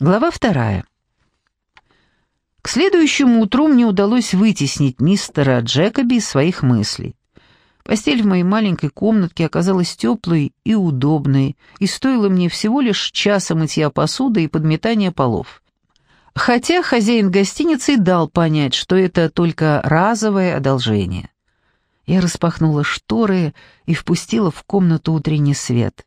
Глава вторая. К следующему утру мне удалось вытеснить мистера Джекоби из своих мыслей. Постель в моей маленькой комнатке оказалась теплой и удобной, и стоила мне всего лишь часа мытья посуды и подметания полов. Хотя хозяин гостиницы дал понять, что это только разовое одолжение. Я распахнула шторы и впустила в комнату утренний свет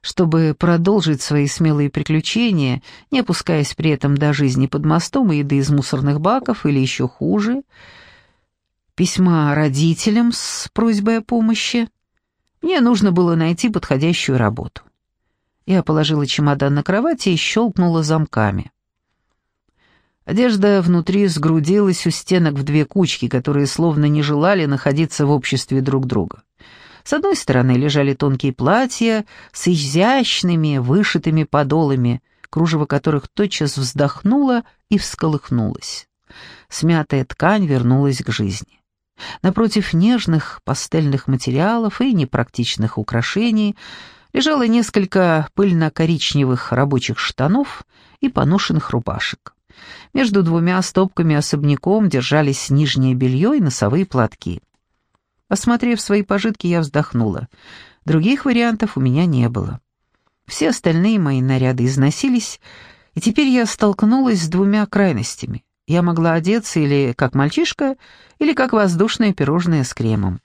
чтобы продолжить свои смелые приключения, не опускаясь при этом до жизни под мостом и еды из мусорных баков или еще хуже, письма родителям с просьбой о помощи, мне нужно было найти подходящую работу. Я положила чемодан на кровати и щелкнула замками. Одежда внутри сгрудилась у стенок в две кучки, которые словно не желали находиться в обществе друг друга. С одной стороны лежали тонкие платья с изящными вышитыми подолами, кружево которых тотчас вздохнуло и всколыхнулось. Смятая ткань вернулась к жизни. Напротив нежных пастельных материалов и непрактичных украшений лежало несколько пыльно-коричневых рабочих штанов и поношенных рубашек. Между двумя стопками особняком держались нижнее белье и носовые платки. Осмотрев свои пожитки, я вздохнула. Других вариантов у меня не было. Все остальные мои наряды износились, и теперь я столкнулась с двумя крайностями. Я могла одеться или как мальчишка, или как воздушное пирожное с кремом.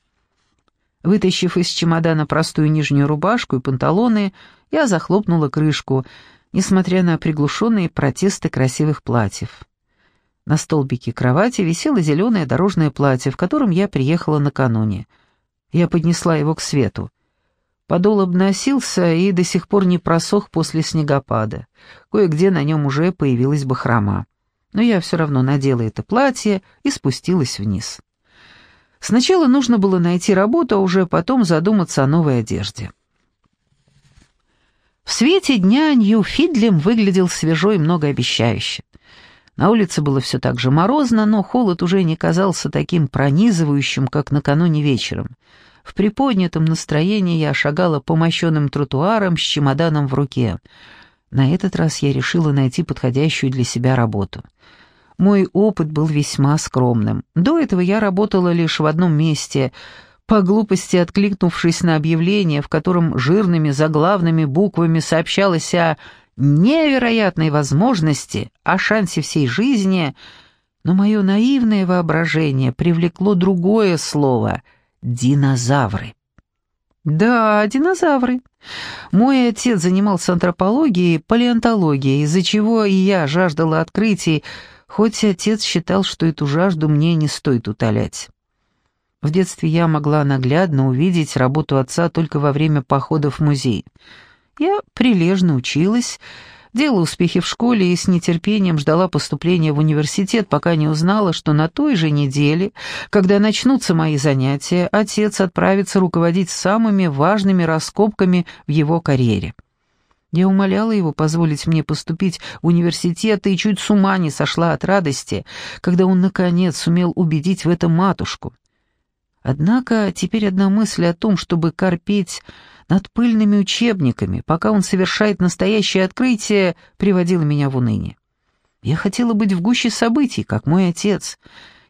Вытащив из чемодана простую нижнюю рубашку и панталоны, я захлопнула крышку, несмотря на приглушенные протесты красивых платьев. На столбике кровати висело зеленое дорожное платье, в котором я приехала накануне. Я поднесла его к свету. Подол обносился и до сих пор не просох после снегопада. Кое-где на нем уже появилась бахрома. Но я все равно надела это платье и спустилась вниз. Сначала нужно было найти работу, а уже потом задуматься о новой одежде. В свете дня Нью-Фидлем выглядел свежо и многообещающе. На улице было все так же морозно, но холод уже не казался таким пронизывающим, как накануне вечером. В приподнятом настроении я шагала по мощенным тротуарам с чемоданом в руке. На этот раз я решила найти подходящую для себя работу. Мой опыт был весьма скромным. До этого я работала лишь в одном месте, по глупости откликнувшись на объявление, в котором жирными заглавными буквами сообщалось о невероятной возможности, о шансе всей жизни, но мое наивное воображение привлекло другое слово — динозавры. Да, динозавры. Мой отец занимался антропологией палеонтологией, из-за чего и я жаждала открытий, хоть отец считал, что эту жажду мне не стоит утолять. В детстве я могла наглядно увидеть работу отца только во время походов в музей — я прилежно училась, делала успехи в школе и с нетерпением ждала поступления в университет, пока не узнала, что на той же неделе, когда начнутся мои занятия, отец отправится руководить самыми важными раскопками в его карьере. Я умоляла его позволить мне поступить в университет и чуть с ума не сошла от радости, когда он, наконец, сумел убедить в этом матушку. Однако теперь одна мысль о том, чтобы корпеть над пыльными учебниками, пока он совершает настоящее открытие, приводила меня в уныние. Я хотела быть в гуще событий, как мой отец.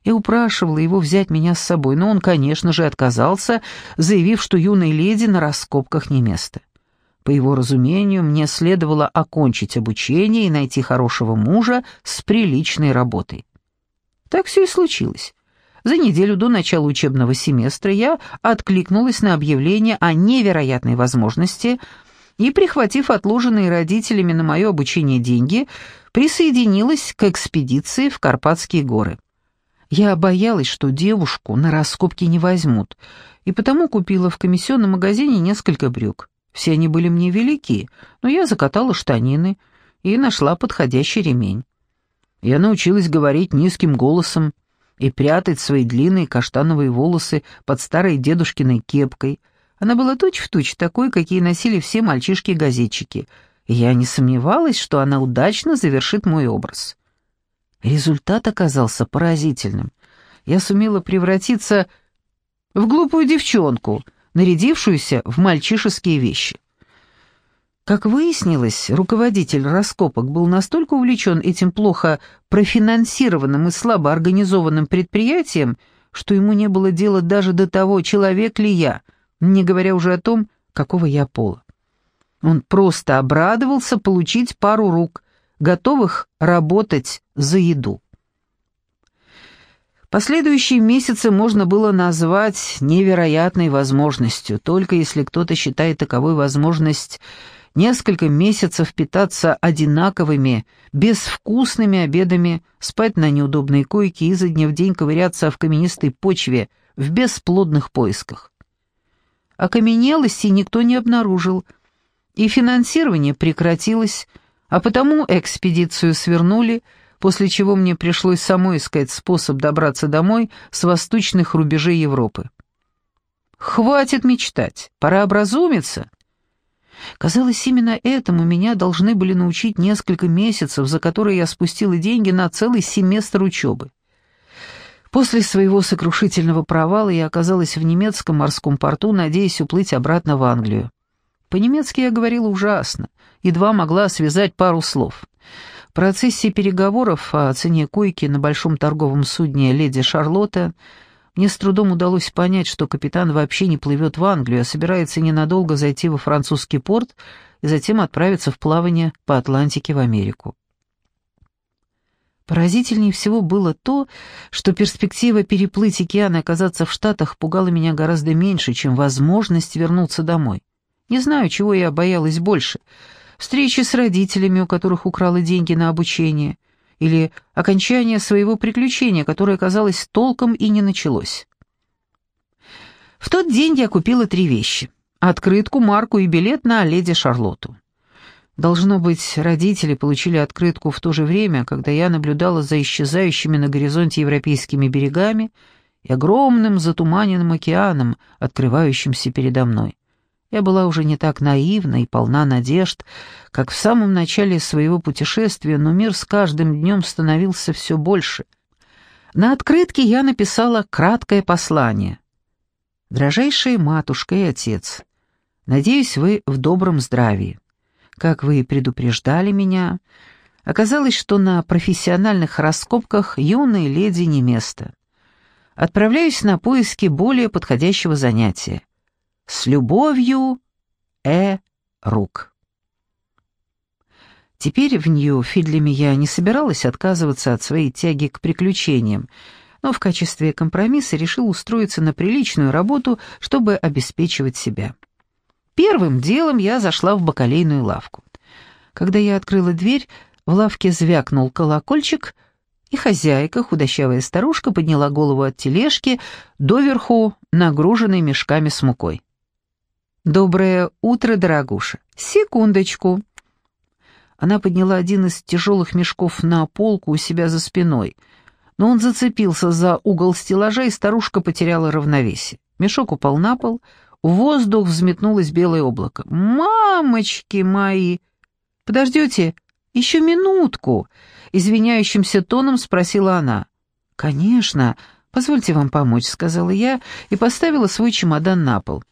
Я упрашивала его взять меня с собой, но он, конечно же, отказался, заявив, что юной леди на раскопках не место. По его разумению, мне следовало окончить обучение и найти хорошего мужа с приличной работой. Так все и случилось. За неделю до начала учебного семестра я откликнулась на объявление о невероятной возможности и, прихватив отложенные родителями на мое обучение деньги, присоединилась к экспедиции в Карпатские горы. Я боялась, что девушку на раскопки не возьмут, и потому купила в комиссионном магазине несколько брюк. Все они были мне велики, но я закатала штанины и нашла подходящий ремень. Я научилась говорить низким голосом, и прятать свои длинные каштановые волосы под старой дедушкиной кепкой. Она была точь-в-точь точь такой, какие носили все мальчишки-газетчики, я не сомневалась, что она удачно завершит мой образ. Результат оказался поразительным. Я сумела превратиться в глупую девчонку, нарядившуюся в мальчишеские вещи. Как выяснилось, руководитель раскопок был настолько увлечен этим плохо профинансированным и слабо организованным предприятием, что ему не было дела даже до того, человек ли я, не говоря уже о том, какого я пола. Он просто обрадовался получить пару рук, готовых работать за еду. Последующие месяцы можно было назвать невероятной возможностью, только если кто-то считает таковой возможность несколько месяцев питаться одинаковыми, безвкусными обедами, спать на неудобной койке и изо дня в день ковыряться в каменистой почве в бесплодных поисках. Окаменелости никто не обнаружил, и финансирование прекратилось, а потому экспедицию свернули – после чего мне пришлось самой искать способ добраться домой с восточных рубежей Европы. Хватит мечтать, пора образумиться. Казалось, именно этому меня должны были научить несколько месяцев, за которые я спустила деньги на целый семестр учебы. После своего сокрушительного провала я оказалась в немецком морском порту, надеясь уплыть обратно в Англию. По-немецки я говорила ужасно, едва могла связать пару слов. В процессе переговоров о цене койки на большом торговом судне «Леди Шарлотта» мне с трудом удалось понять, что капитан вообще не плывет в Англию, а собирается ненадолго зайти во французский порт и затем отправиться в плавание по Атлантике в Америку. Поразительнее всего было то, что перспектива переплыть океан и оказаться в Штатах пугала меня гораздо меньше, чем возможность вернуться домой. Не знаю, чего я боялась больше — встречи с родителями, у которых украла деньги на обучение, или окончание своего приключения, которое, казалось, толком и не началось. В тот день я купила три вещи — открытку, марку и билет на леди Шарлотту. Должно быть, родители получили открытку в то же время, когда я наблюдала за исчезающими на горизонте европейскими берегами и огромным затуманенным океаном, открывающимся передо мной. Я была уже не так наивна и полна надежд, как в самом начале своего путешествия, но мир с каждым днем становился все больше. На открытке я написала краткое послание. «Дорожайшая матушка и отец, надеюсь, вы в добром здравии. Как вы предупреждали меня, оказалось, что на профессиональных раскопках юной леди не место. Отправляюсь на поиски более подходящего занятия. С любовью, Э. Рук. Теперь в Нью-Фидлеме я не собиралась отказываться от своей тяги к приключениям, но в качестве компромисса решил устроиться на приличную работу, чтобы обеспечивать себя. Первым делом я зашла в бакалейную лавку. Когда я открыла дверь, в лавке звякнул колокольчик, и хозяйка, худощавая старушка, подняла голову от тележки, доверху нагруженной мешками с мукой. «Доброе утро, дорогуша. Секундочку». Она подняла один из тяжелых мешков на полку у себя за спиной, но он зацепился за угол стеллажа, и старушка потеряла равновесие. Мешок упал на пол, в воздух взметнулось белое облако. «Мамочки мои!» «Подождете еще минутку?» — извиняющимся тоном спросила она. «Конечно, позвольте вам помочь», — сказала я и поставила свой чемодан на пол.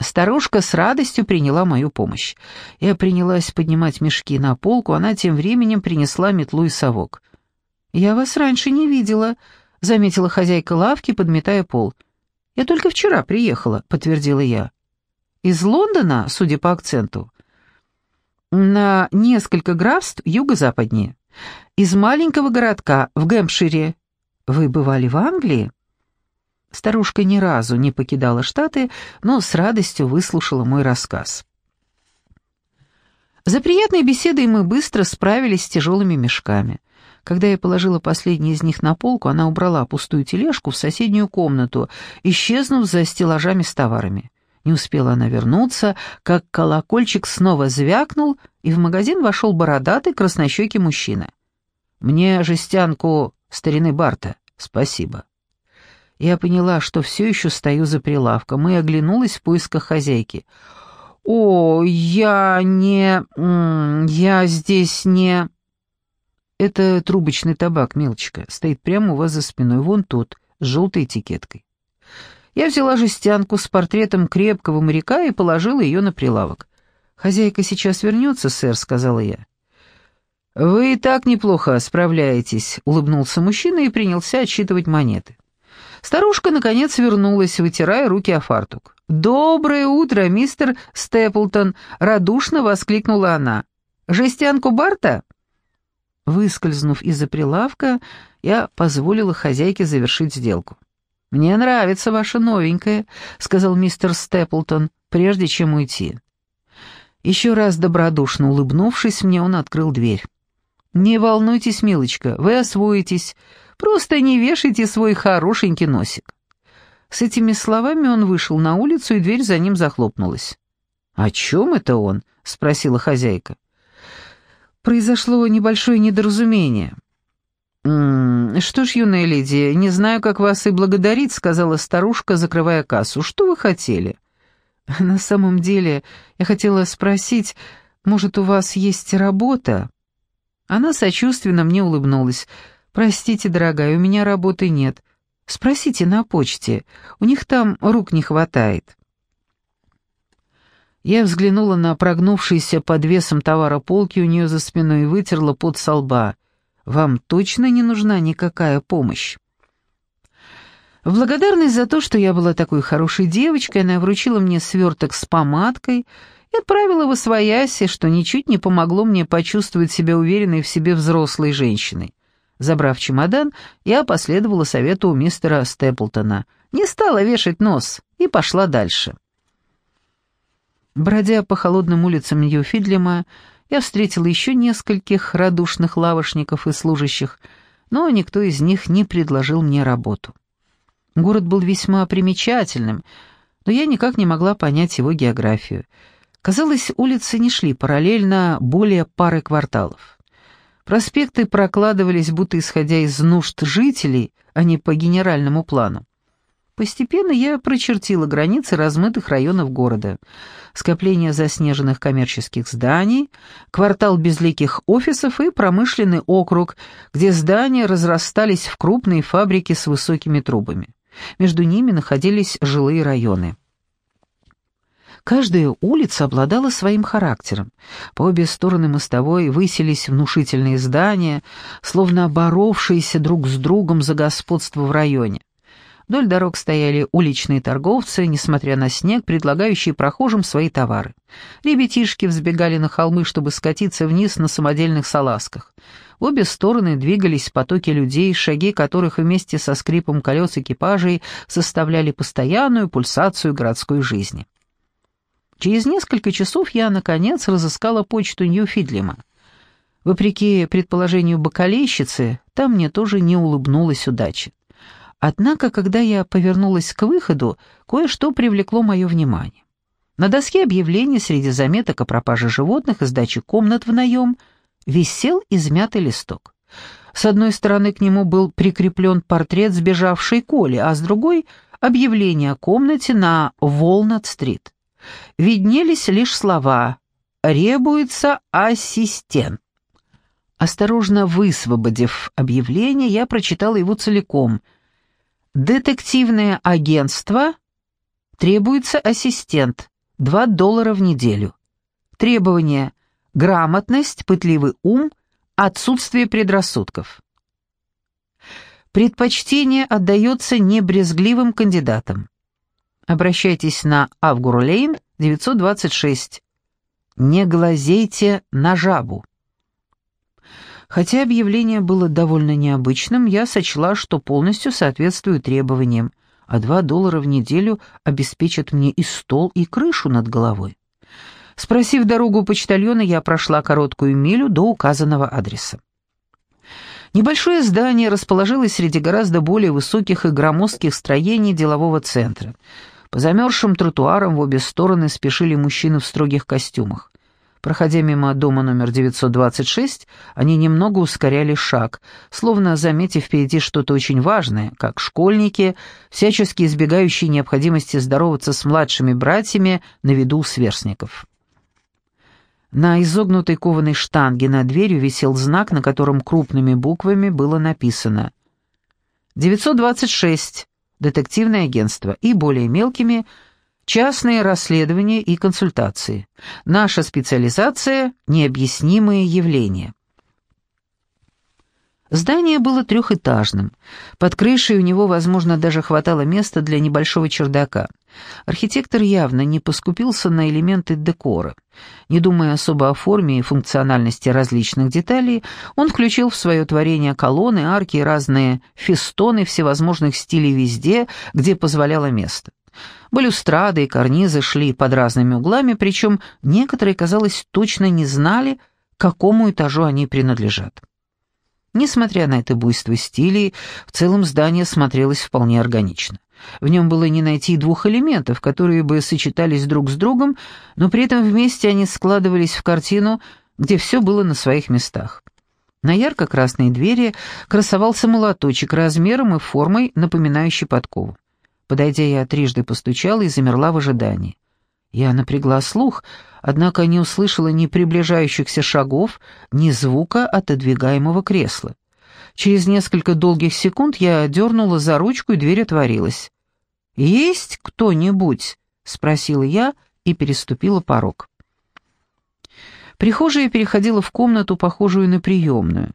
Старушка с радостью приняла мою помощь. Я принялась поднимать мешки на полку, она тем временем принесла метлу и совок. «Я вас раньше не видела», — заметила хозяйка лавки, подметая пол. «Я только вчера приехала», — подтвердила я. «Из Лондона, судя по акценту?» «На несколько графств юго-западнее. Из маленького городка в Гэмпшире. Вы бывали в Англии?» Старушка ни разу не покидала Штаты, но с радостью выслушала мой рассказ. За приятной беседой мы быстро справились с тяжелыми мешками. Когда я положила последний из них на полку, она убрала пустую тележку в соседнюю комнату, исчезнув за стеллажами с товарами. Не успела она вернуться, как колокольчик снова звякнул, и в магазин вошел бородатый краснощекий мужчина. «Мне жестянку старины Барта, спасибо». Я поняла, что все еще стою за прилавком, и оглянулась в поисках хозяйки. «О, я не... я здесь не...» «Это трубочный табак, мелочка, стоит прямо у вас за спиной, вон тот, с желтой этикеткой». Я взяла жестянку с портретом крепкого моряка и положила ее на прилавок. «Хозяйка сейчас вернется, сэр», — сказала я. «Вы и так неплохо справляетесь», — улыбнулся мужчина и принялся отсчитывать монеты. Старушка, наконец, вернулась, вытирая руки о фартук. «Доброе утро, мистер Степлтон!» — радушно воскликнула она. «Жестянку Барта?» Выскользнув из-за прилавка, я позволила хозяйке завершить сделку. «Мне нравится ваша новенькая», — сказал мистер Степлтон, прежде чем уйти. Еще раз добродушно улыбнувшись мне, он открыл дверь. «Не волнуйтесь, милочка, вы освоитесь. Просто не вешайте свой хорошенький носик». С этими словами он вышел на улицу, и дверь за ним захлопнулась. «О чем это он?» — спросила хозяйка. «Произошло небольшое недоразумение». «М -м, «Что ж, юная леди, не знаю, как вас и благодарить», — сказала старушка, закрывая кассу. «Что вы хотели?» «На самом деле, я хотела спросить, может, у вас есть работа?» Она сочувственно мне улыбнулась. «Простите, дорогая, у меня работы нет. Спросите на почте, у них там рук не хватает». Я взглянула на прогнувшийся под весом товара полки у нее за спиной и вытерла пот со лба. «Вам точно не нужна никакая помощь?» В благодарность за то, что я была такой хорошей девочкой, она вручила мне сверток с помадкой и отправила в освояси, что ничуть не помогло мне почувствовать себя уверенной в себе взрослой женщиной. Забрав чемодан, я последовала совету мистера Степлтона, не стала вешать нос и пошла дальше. Бродя по холодным улицам Нью-Фидлема, я встретила еще нескольких радушных лавошников и служащих, но никто из них не предложил мне работу. Город был весьма примечательным, но я никак не могла понять его географию — Казалось, улицы не шли параллельно более пары кварталов. Проспекты прокладывались, будто исходя из нужд жителей, а не по генеральному плану. Постепенно я прочертила границы размытых районов города. Скопление заснеженных коммерческих зданий, квартал безликих офисов и промышленный округ, где здания разрастались в крупные фабрики с высокими трубами. Между ними находились жилые районы. Каждая улица обладала своим характером. По обе стороны мостовой высились внушительные здания, словно боровшиеся друг с другом за господство в районе. Вдоль дорог стояли уличные торговцы, несмотря на снег, предлагающие прохожим свои товары. Ребятишки взбегали на холмы, чтобы скатиться вниз на самодельных салазках. В обе стороны двигались потоки людей, шаги которых вместе со скрипом колес экипажей составляли постоянную пульсацию городской жизни. Через несколько часов я, наконец, разыскала почту Нью-Фидлима. Вопреки предположению бокалейщицы, там мне тоже не улыбнулась удача. Однако, когда я повернулась к выходу, кое-что привлекло мое внимание. На доске объявлений среди заметок о пропаже животных и сдаче комнат в наем висел измятый листок. С одной стороны к нему был прикреплен портрет сбежавшей Коли, а с другой — объявление о комнате на Волнат-стрит виднелись лишь слова «Ребуется ассистент». Осторожно высвободив объявление, я прочитала его целиком. «Детективное агентство. Требуется ассистент. Два доллара в неделю. Требования. Грамотность, пытливый ум, отсутствие предрассудков». Предпочтение отдается небрезгливым кандидатам. Обращайтесь на Авгурлейн, 926. Не глазейте на жабу. Хотя объявление было довольно необычным, я сочла, что полностью соответствует требованиям, а два доллара в неделю обеспечат мне и стол, и крышу над головой. Спросив дорогу у почтальона, я прошла короткую милю до указанного адреса. Небольшое здание расположилось среди гораздо более высоких и громоздких строений делового центра — по замерзшим тротуарам в обе стороны спешили мужчины в строгих костюмах. Проходя мимо дома номер 926, они немного ускоряли шаг, словно заметив впереди что-то очень важное, как школьники, всячески избегающие необходимости здороваться с младшими братьями на виду сверстников. На изогнутой кованой штанге над дверью висел знак, на котором крупными буквами было написано «926 детективное агентство, и более мелкими Частные расследования и консультации. Наша специализация – необъяснимые явления. Здание было трехэтажным. Под крышей у него, возможно, даже хватало места для небольшого чердака. Архитектор явно не поскупился на элементы декора. Не думая особо о форме и функциональности различных деталей, он включил в свое творение колонны, арки и разные фестоны всевозможных стилей везде, где позволяло место. Балюстрады и карнизы шли под разными углами, причем некоторые, казалось, точно не знали, к какому этажу они принадлежат. Несмотря на это буйство стилей, в целом здание смотрелось вполне органично. В нем было не найти двух элементов, которые бы сочетались друг с другом, но при этом вместе они складывались в картину, где все было на своих местах. На ярко-красной двери красовался молоточек размером и формой, напоминающий подкову. Подойдя, я трижды постучала и замерла в ожидании. Я напрягла слух, однако не услышала ни приближающихся шагов, ни звука отодвигаемого кресла. Через несколько долгих секунд я дернула за ручку, и дверь отворилась. «Есть кто-нибудь?» — спросила я и переступила порог. Прихожая переходила в комнату, похожую на приемную.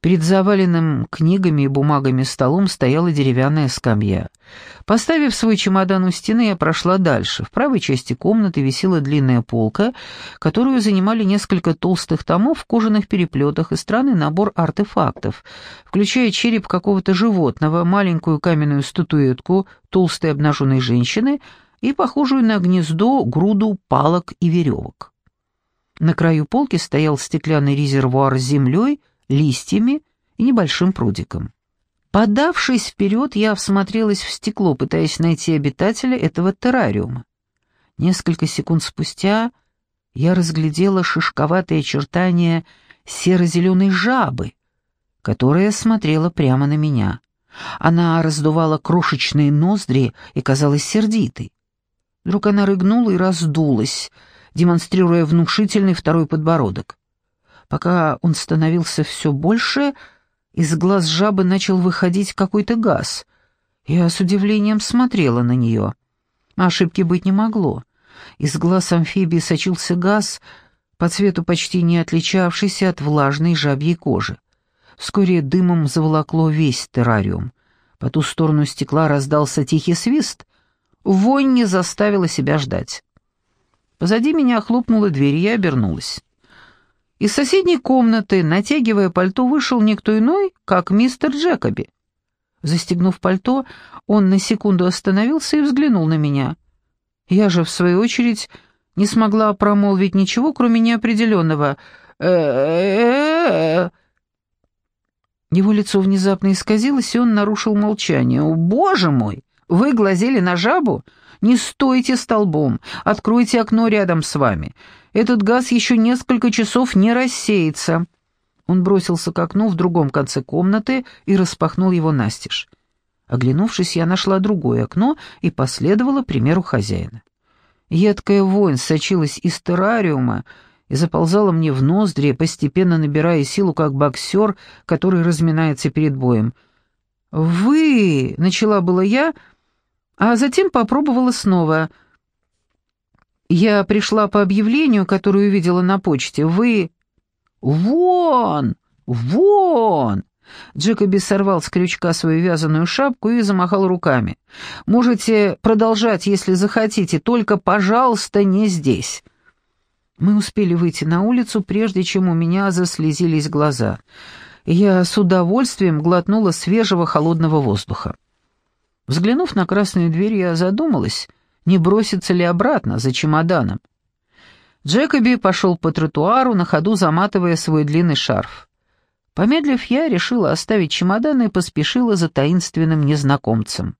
Перед заваленным книгами и бумагами столом стояла деревянная скамья. Поставив свой чемодан у стены, я прошла дальше. В правой части комнаты висела длинная полка, которую занимали несколько толстых томов в кожаных переплетах и странный набор артефактов, включая череп какого-то животного, маленькую каменную статуэтку толстой обнаженной женщины и похожую на гнездо груду палок и веревок. На краю полки стоял стеклянный резервуар с землей, листьями и небольшим прудиком. Подавшись вперед, я всмотрелась в стекло, пытаясь найти обитателя этого террариума. Несколько секунд спустя я разглядела шишковатые очертания серо-зеленой жабы, которая смотрела прямо на меня. Она раздувала крошечные ноздри и казалась сердитой. Вдруг она рыгнула и раздулась, демонстрируя внушительный второй подбородок. Пока он становился все больше, из глаз жабы начал выходить какой-то газ. Я с удивлением смотрела на нее. Ошибки быть не могло. Из глаз амфибии сочился газ, по цвету почти не отличавшийся от влажной жабьей кожи. Вскоре дымом заволокло весь террариум. По ту сторону стекла раздался тихий свист. Вонь не заставила себя ждать. Позади меня хлопнула дверь, и я обернулась. Из соседней комнаты, натягивая пальто, вышел никто иной, как мистер Джекоби. Застегнув пальто, он на секунду остановился и взглянул на меня. Я же, в свою очередь, не смогла промолвить ничего, кроме неопределенного «э-э-э-э». Его лицо внезапно исказилось, и он нарушил молчание. «О, боже мой! Вы глазели на жабу? Не стойте столбом, откройте окно рядом с вами. Этот газ еще несколько часов не рассеется». Он бросился к окну в другом конце комнаты и распахнул его настежь. Оглянувшись, я нашла другое окно и последовала примеру хозяина. Едкая вонь сочилась из террариума и заползала мне в ноздри, постепенно набирая силу, как боксер, который разминается перед боем. «Вы...» — начала была я, а затем попробовала снова — я пришла по объявлению, которое увидела на почте. Вы... Вон! Вон! Джекоби сорвал с крючка свою вязаную шапку и замахал руками. «Можете продолжать, если захотите, только, пожалуйста, не здесь». Мы успели выйти на улицу, прежде чем у меня заслезились глаза. Я с удовольствием глотнула свежего холодного воздуха. Взглянув на красную дверь, я задумалась, не бросится ли обратно за чемоданом. Джекоби пошел по тротуару, на ходу заматывая свой длинный шарф. Помедлив, я решила оставить чемодан и поспешила за таинственным незнакомцем.